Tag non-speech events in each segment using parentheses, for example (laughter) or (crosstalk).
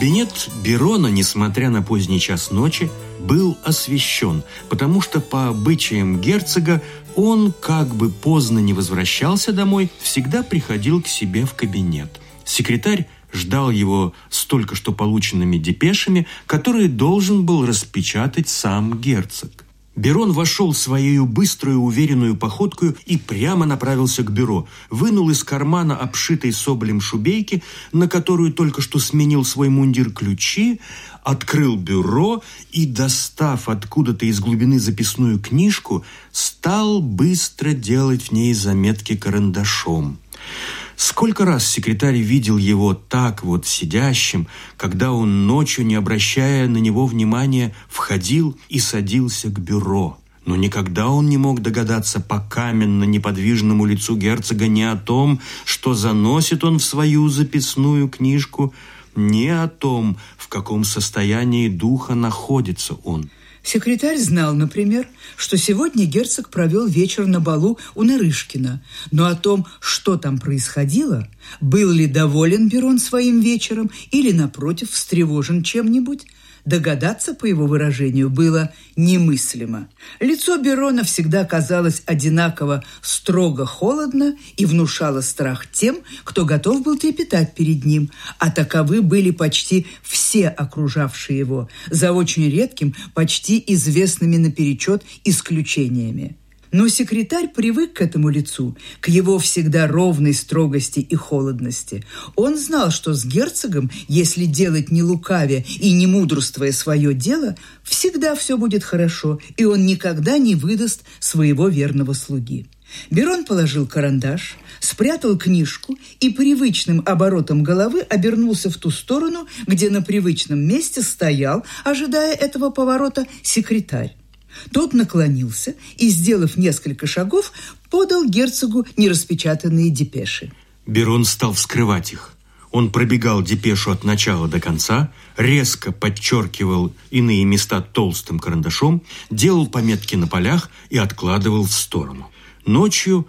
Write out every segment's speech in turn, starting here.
Кабинет Берона, несмотря на поздний час ночи, был освещен, потому что по обычаям герцога он, как бы поздно не возвращался домой, всегда приходил к себе в кабинет. Секретарь ждал его с только что полученными депешами, которые должен был распечатать сам герцог. Берон вошел своей быструю, уверенную походкой и прямо направился к бюро. Вынул из кармана обшитой соболем шубейки, на которую только что сменил свой мундир ключи, открыл бюро и, достав откуда-то из глубины записную книжку, стал быстро делать в ней заметки карандашом. Сколько раз секретарь видел его так вот сидящим, когда он ночью, не обращая на него внимания, входил и садился к бюро. Но никогда он не мог догадаться по каменно-неподвижному лицу герцога ни о том, что заносит он в свою записную книжку, ни о том, в каком состоянии духа находится он. Секретарь знал, например, что сегодня герцог провел вечер на балу у Нарышкина, но о том, что там происходило, был ли доволен Берон своим вечером или, напротив, встревожен чем-нибудь, Догадаться, по его выражению, было немыслимо. Лицо Берона всегда казалось одинаково строго холодно и внушало страх тем, кто готов был трепетать перед ним, а таковы были почти все окружавшие его, за очень редким, почти известными наперечет исключениями. Но секретарь привык к этому лицу, к его всегда ровной строгости и холодности. Он знал, что с герцогом, если делать не лукавя и не мудрствуя свое дело, всегда все будет хорошо, и он никогда не выдаст своего верного слуги. Берон положил карандаш, спрятал книжку и привычным оборотом головы обернулся в ту сторону, где на привычном месте стоял, ожидая этого поворота, секретарь. Тот наклонился и, сделав несколько шагов, подал герцогу нераспечатанные депеши. Берон стал вскрывать их. Он пробегал депешу от начала до конца, резко подчеркивал иные места толстым карандашом, делал пометки на полях и откладывал в сторону. Ночью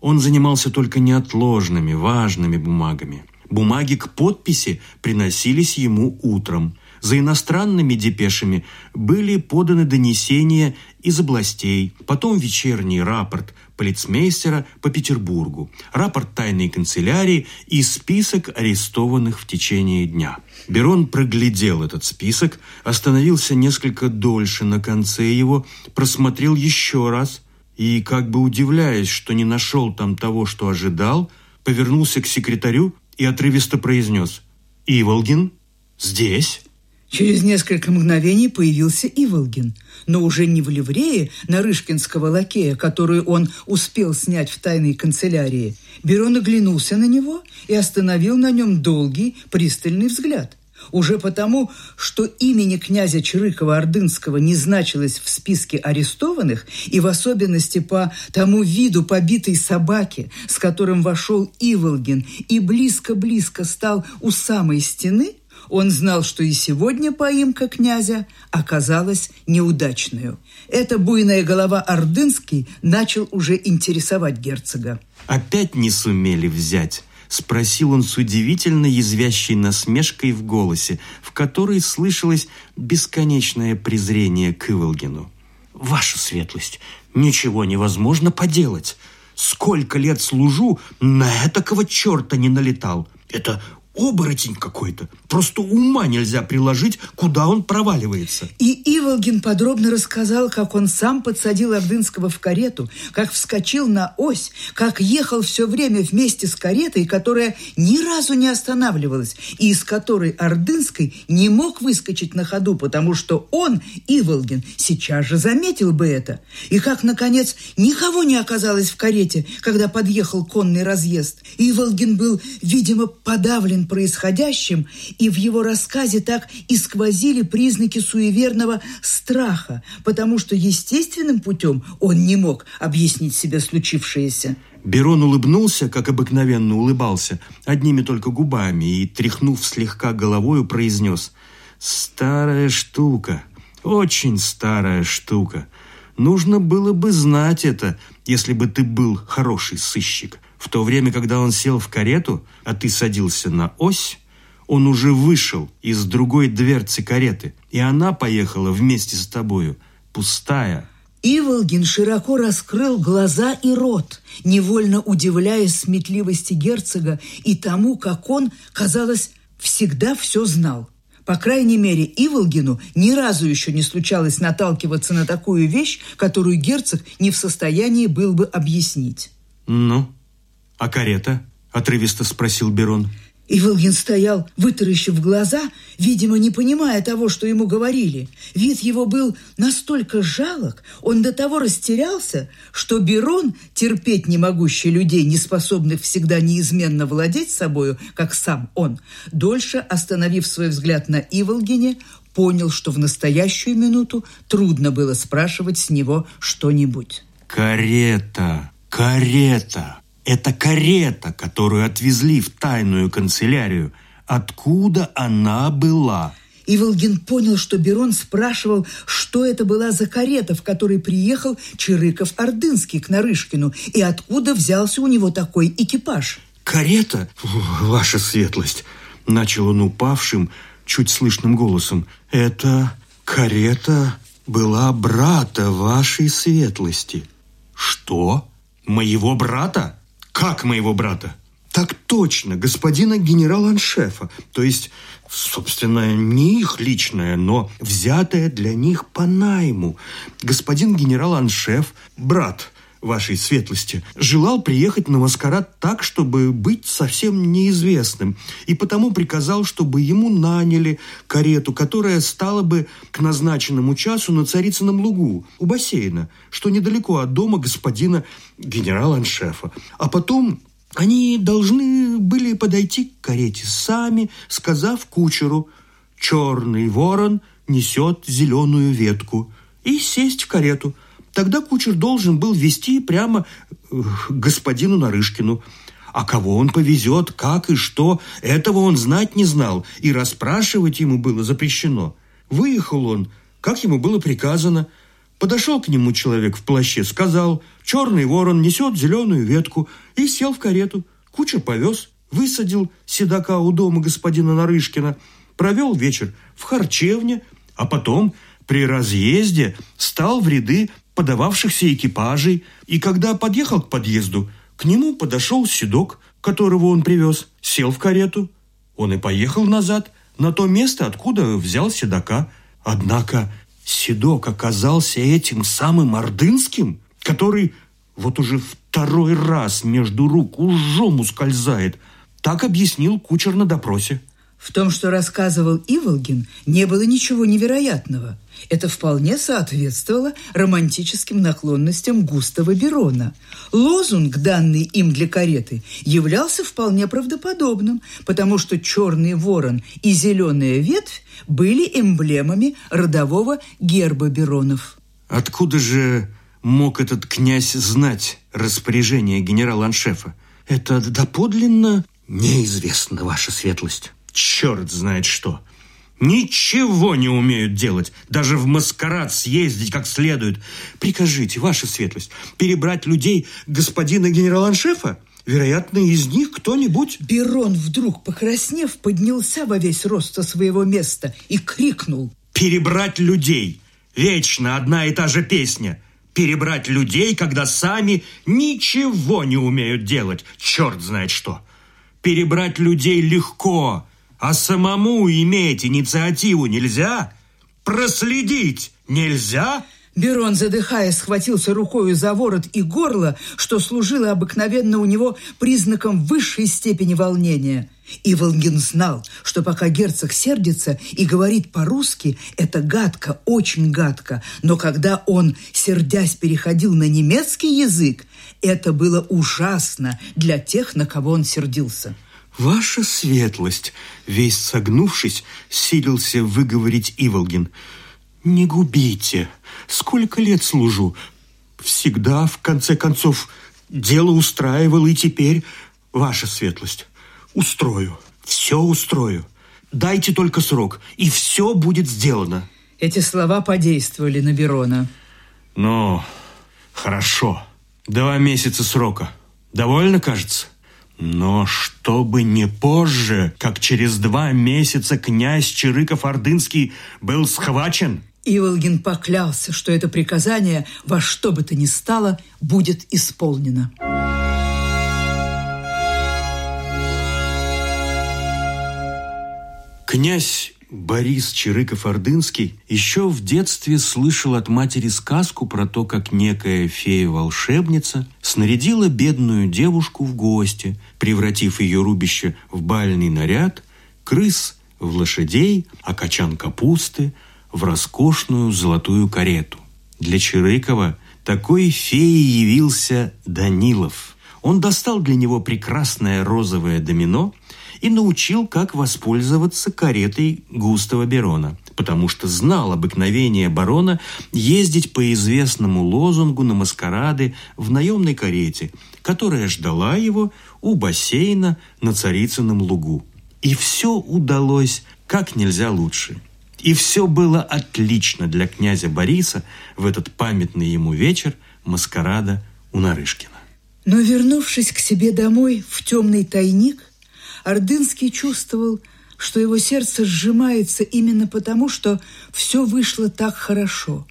он занимался только неотложными, важными бумагами. Бумаги к подписи приносились ему утром. За иностранными депешами были поданы донесения из областей, потом вечерний рапорт полицмейстера по Петербургу, рапорт тайной канцелярии и список арестованных в течение дня. Берон проглядел этот список, остановился несколько дольше на конце его, просмотрел еще раз и, как бы удивляясь, что не нашел там того, что ожидал, повернулся к секретарю и отрывисто произнес «Иволгин? Здесь?» Через несколько мгновений появился Иволгин, но уже не в ливрее нарышкинского лакея, которую он успел снять в тайной канцелярии. Берон оглянулся на него и остановил на нем долгий, пристальный взгляд. Уже потому, что имени князя Чирыкова-Ордынского не значилось в списке арестованных, и в особенности по тому виду побитой собаки, с которым вошел Иволгин и близко-близко стал у самой стены – он знал, что и сегодня поимка князя оказалась неудачной. Эта буйная голова Ордынский начал уже интересовать герцога. «Опять не сумели взять?» – спросил он с удивительно язвящей насмешкой в голосе, в которой слышалось бесконечное презрение к Иволгину. «Ваша светлость, ничего невозможно поделать. Сколько лет служу, на этакого черта не налетал. Это оборотень какой-то. Просто ума нельзя приложить, куда он проваливается. И Иволгин подробно рассказал, как он сам подсадил Ордынского в карету, как вскочил на ось, как ехал все время вместе с каретой, которая ни разу не останавливалась, и из которой Ордынской не мог выскочить на ходу, потому что он, Иволгин, сейчас же заметил бы это. И как, наконец, никого не оказалось в карете, когда подъехал конный разъезд. Иволгин был, видимо, подавлен происходящим, и в его рассказе так и сквозили признаки суеверного страха, потому что естественным путем он не мог объяснить себе случившееся. Берон улыбнулся, как обыкновенно улыбался, одними только губами, и, тряхнув слегка головою, произнес «Старая штука, очень старая штука. Нужно было бы знать это, если бы ты был хороший сыщик. В то время, когда он сел в карету, а ты садился на ось, Он уже вышел из другой дверцы кареты, и она поехала вместе с тобою, пустая. Иволгин широко раскрыл глаза и рот, невольно удивляясь сметливости герцога и тому, как он, казалось, всегда все знал. По крайней мере, Иволгину ни разу еще не случалось наталкиваться на такую вещь, которую герцог не в состоянии был бы объяснить. «Ну, а карета?» – отрывисто спросил Берон. Иволгин стоял, вытаращив глаза, видимо, не понимая того, что ему говорили. Вид его был настолько жалок, он до того растерялся, что Берон, терпеть не могущий людей, не способных всегда неизменно владеть собою, как сам он, дольше, остановив свой взгляд на Иволгине, понял, что в настоящую минуту трудно было спрашивать с него что-нибудь. «Карета! Карета!» Это карета, которую отвезли в тайную канцелярию. Откуда она была? Иволгин понял, что Берон спрашивал, что это была за карета, в которой приехал Чирыков-Ордынский к Нарышкину, и откуда взялся у него такой экипаж. «Карета? Ваша светлость!» Начал он упавшим, чуть слышным голосом. «Это карета была брата вашей светлости». «Что? Моего брата?» Как моего брата? Так точно, господина генерал-аншефа. То есть, собственно, не их личное, но взятое для них по найму. Господин генерал-аншеф, брат вашей светлости, желал приехать на маскарад так, чтобы быть совсем неизвестным, и потому приказал, чтобы ему наняли карету, которая стала бы к назначенному часу на Царицыном лугу, у бассейна, что недалеко от дома господина генерала-аншефа. А потом они должны были подойти к карете сами, сказав кучеру «Черный ворон несет зеленую ветку» и сесть в карету – Тогда кучер должен был вести прямо э, господину Нарышкину. А кого он повезет, как и что, этого он знать не знал, и расспрашивать ему было запрещено. Выехал он, как ему было приказано. Подошел к нему человек в плаще, сказал, черный ворон несет зеленую ветку, и сел в карету. Кучер повез, высадил седока у дома господина Нарышкина, провел вечер в харчевне, а потом при разъезде стал в ряды подававшихся экипажей, и когда подъехал к подъезду, к нему подошел седок, которого он привез, сел в карету. Он и поехал назад, на то место, откуда взял седока. Однако седок оказался этим самым Ордынским, который вот уже второй раз между рук ужом ускользает. Так объяснил кучер на допросе. В том, что рассказывал Иволгин, не было ничего невероятного. Это вполне соответствовало романтическим наклонностям Густава Берона. Лозунг, данный им для кареты, являлся вполне правдоподобным, потому что черный ворон и зеленая ветвь были эмблемами родового герба Беронов. Откуда же мог этот князь знать распоряжение генерала-аншефа? Это доподлинно неизвестно, ваша светлость. Черт знает что. Ничего не умеют делать. Даже в маскарад съездить как следует. Прикажите, ваша светлость, перебрать людей господина генерал-аншефа? Вероятно, из них кто-нибудь... Берон, вдруг покраснев, поднялся во весь рост со своего места и крикнул. Перебрать людей. Вечно одна и та же песня. Перебрать людей, когда сами ничего не умеют делать. Черт знает что. Перебрать людей легко а самому иметь инициативу нельзя? Проследить нельзя? Берон, задыхаясь, схватился рукою за ворот и горло, что служило обыкновенно у него признаком высшей степени волнения. И Волгин знал, что пока герцог сердится и говорит по-русски, это гадко, очень гадко. Но когда он, сердясь, переходил на немецкий язык, это было ужасно для тех, на кого он сердился. «Ваша светлость!» Весь согнувшись, силился выговорить Иволгин. «Не губите! Сколько лет служу! Всегда, в конце концов, дело устраивал, и теперь, ваша светлость, устрою, все устрою. Дайте только срок, и все будет сделано». Эти слова подействовали на Берона. «Ну, хорошо. Два месяца срока. Довольно, кажется?» Но чтобы не позже, как через два месяца князь Чирыков-Ордынский был схвачен. Иволгин поклялся, что это приказание во что бы то ни стало будет исполнено. Князь Борис Чирыков-Ордынский еще в детстве слышал от матери сказку про то, как некая фея-волшебница снарядила бедную девушку в гости, превратив ее рубище в бальный наряд, крыс в лошадей, а качан капусты в роскошную золотую карету. Для Чирыкова такой феей явился Данилов. Он достал для него прекрасное розовое домино – и научил, как воспользоваться каретой Густава Берона, потому что знал обыкновение барона ездить по известному лозунгу на маскарады в наемной карете, которая ждала его у бассейна на Царицыном лугу. И все удалось как нельзя лучше. И все было отлично для князя Бориса в этот памятный ему вечер маскарада у Нарышкина. Но вернувшись к себе домой в темный тайник – Ордынский чувствовал, что его сердце сжимается именно потому, что все вышло так хорошо.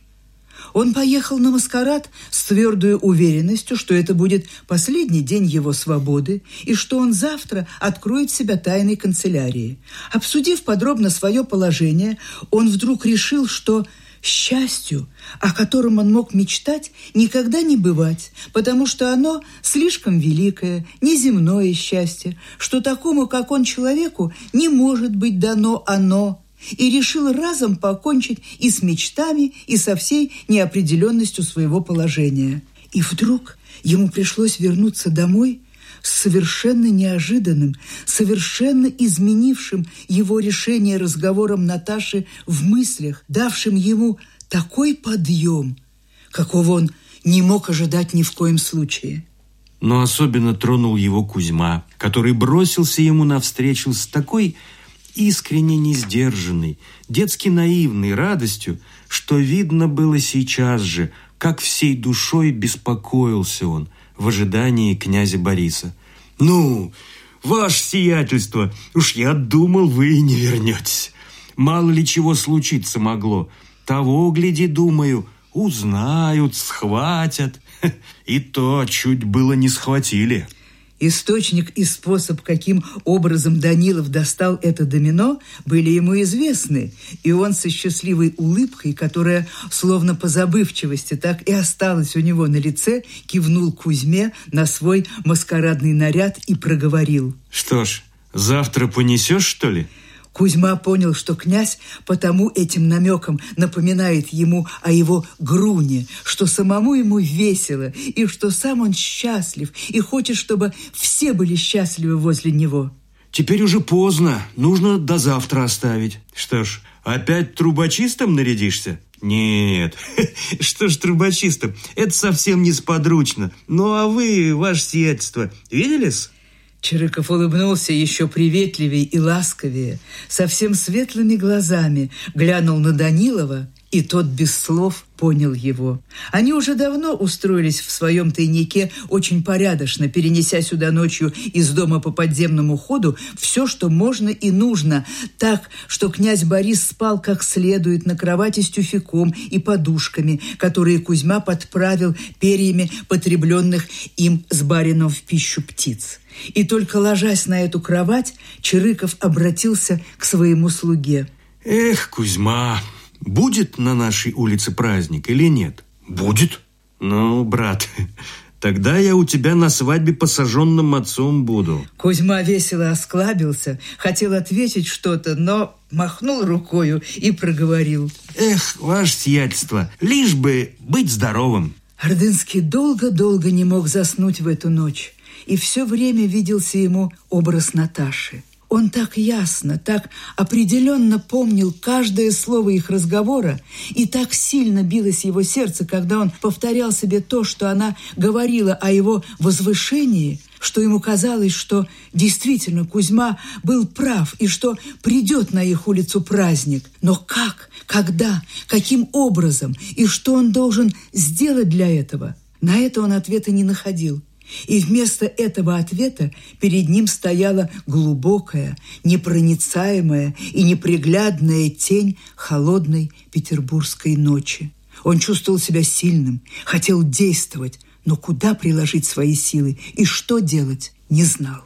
Он поехал на маскарад с твердой уверенностью, что это будет последний день его свободы и что он завтра откроет себя тайной канцелярии. Обсудив подробно свое положение, он вдруг решил, что Счастью, о котором он мог мечтать, никогда не бывать, потому что оно слишком великое, неземное счастье, что такому, как он, человеку не может быть дано оно, и решил разом покончить и с мечтами, и со всей неопределенностью своего положения. И вдруг ему пришлось вернуться домой – совершенно неожиданным, совершенно изменившим его решение разговором Наташи в мыслях, давшим ему такой подъем, какого он не мог ожидать ни в коем случае. Но особенно тронул его Кузьма, который бросился ему навстречу с такой искренне несдержанной, детски наивной радостью, что видно было сейчас же, как всей душой беспокоился он – в ожидании князя Бориса. «Ну, ваше сиятельство, уж я думал, вы не вернетесь. Мало ли чего случиться могло. Того, гляди, думаю, узнают, схватят. (laughs) И то чуть было не схватили». Источник и способ, каким образом Данилов достал это домино, были ему известны, и он со счастливой улыбкой, которая, словно по забывчивости, так и осталась у него на лице, кивнул Кузьме на свой маскарадный наряд и проговорил. «Что ж, завтра понесешь, что ли?» Кузьма понял, что князь потому этим намеком напоминает ему о его груне, что самому ему весело, и что сам он счастлив, и хочет, чтобы все были счастливы возле него. Теперь уже поздно, нужно до завтра оставить. Что ж, опять трубочистом нарядишься? Нет, (laughs) что ж трубочистом, это совсем несподручно. Ну а вы, ваше сиятельство, видели-с? Чирыков улыбнулся еще приветливее и ласковее, совсем светлыми глазами глянул на Данилова, и тот без слов понял его. Они уже давно устроились в своем тайнике очень порядочно, перенеся сюда ночью из дома по подземному ходу все, что можно и нужно, так, что князь Борис спал как следует на кровати с тюфяком и подушками, которые Кузьма подправил перьями потребленных им с барином в пищу птиц. И только ложась на эту кровать, Чирыков обратился к своему слуге. «Эх, Кузьма, будет на нашей улице праздник или нет?» «Будет». «Ну, брат, (laughs) Тогда я у тебя на свадьбе посаженным отцом буду. Кузьма весело осклабился, хотел ответить что-то, но махнул рукою и проговорил. Эх, ваше сиятельство, лишь бы быть здоровым. Ордынский долго-долго не мог заснуть в эту ночь и все время виделся ему образ Наташи. Он так ясно, так определенно помнил каждое слово их разговора, и так сильно билось его сердце, когда он повторял себе то, что она говорила о его возвышении, что ему казалось, что действительно Кузьма был прав и что придет на их улицу праздник. Но как, когда, каким образом и что он должен сделать для этого? На это он ответа не находил – И вместо этого ответа перед ним стояла глубокая, непроницаемая и неприглядная тень холодной петербургской ночи. Он чувствовал себя сильным, хотел действовать, но куда приложить свои силы и что делать, не знал.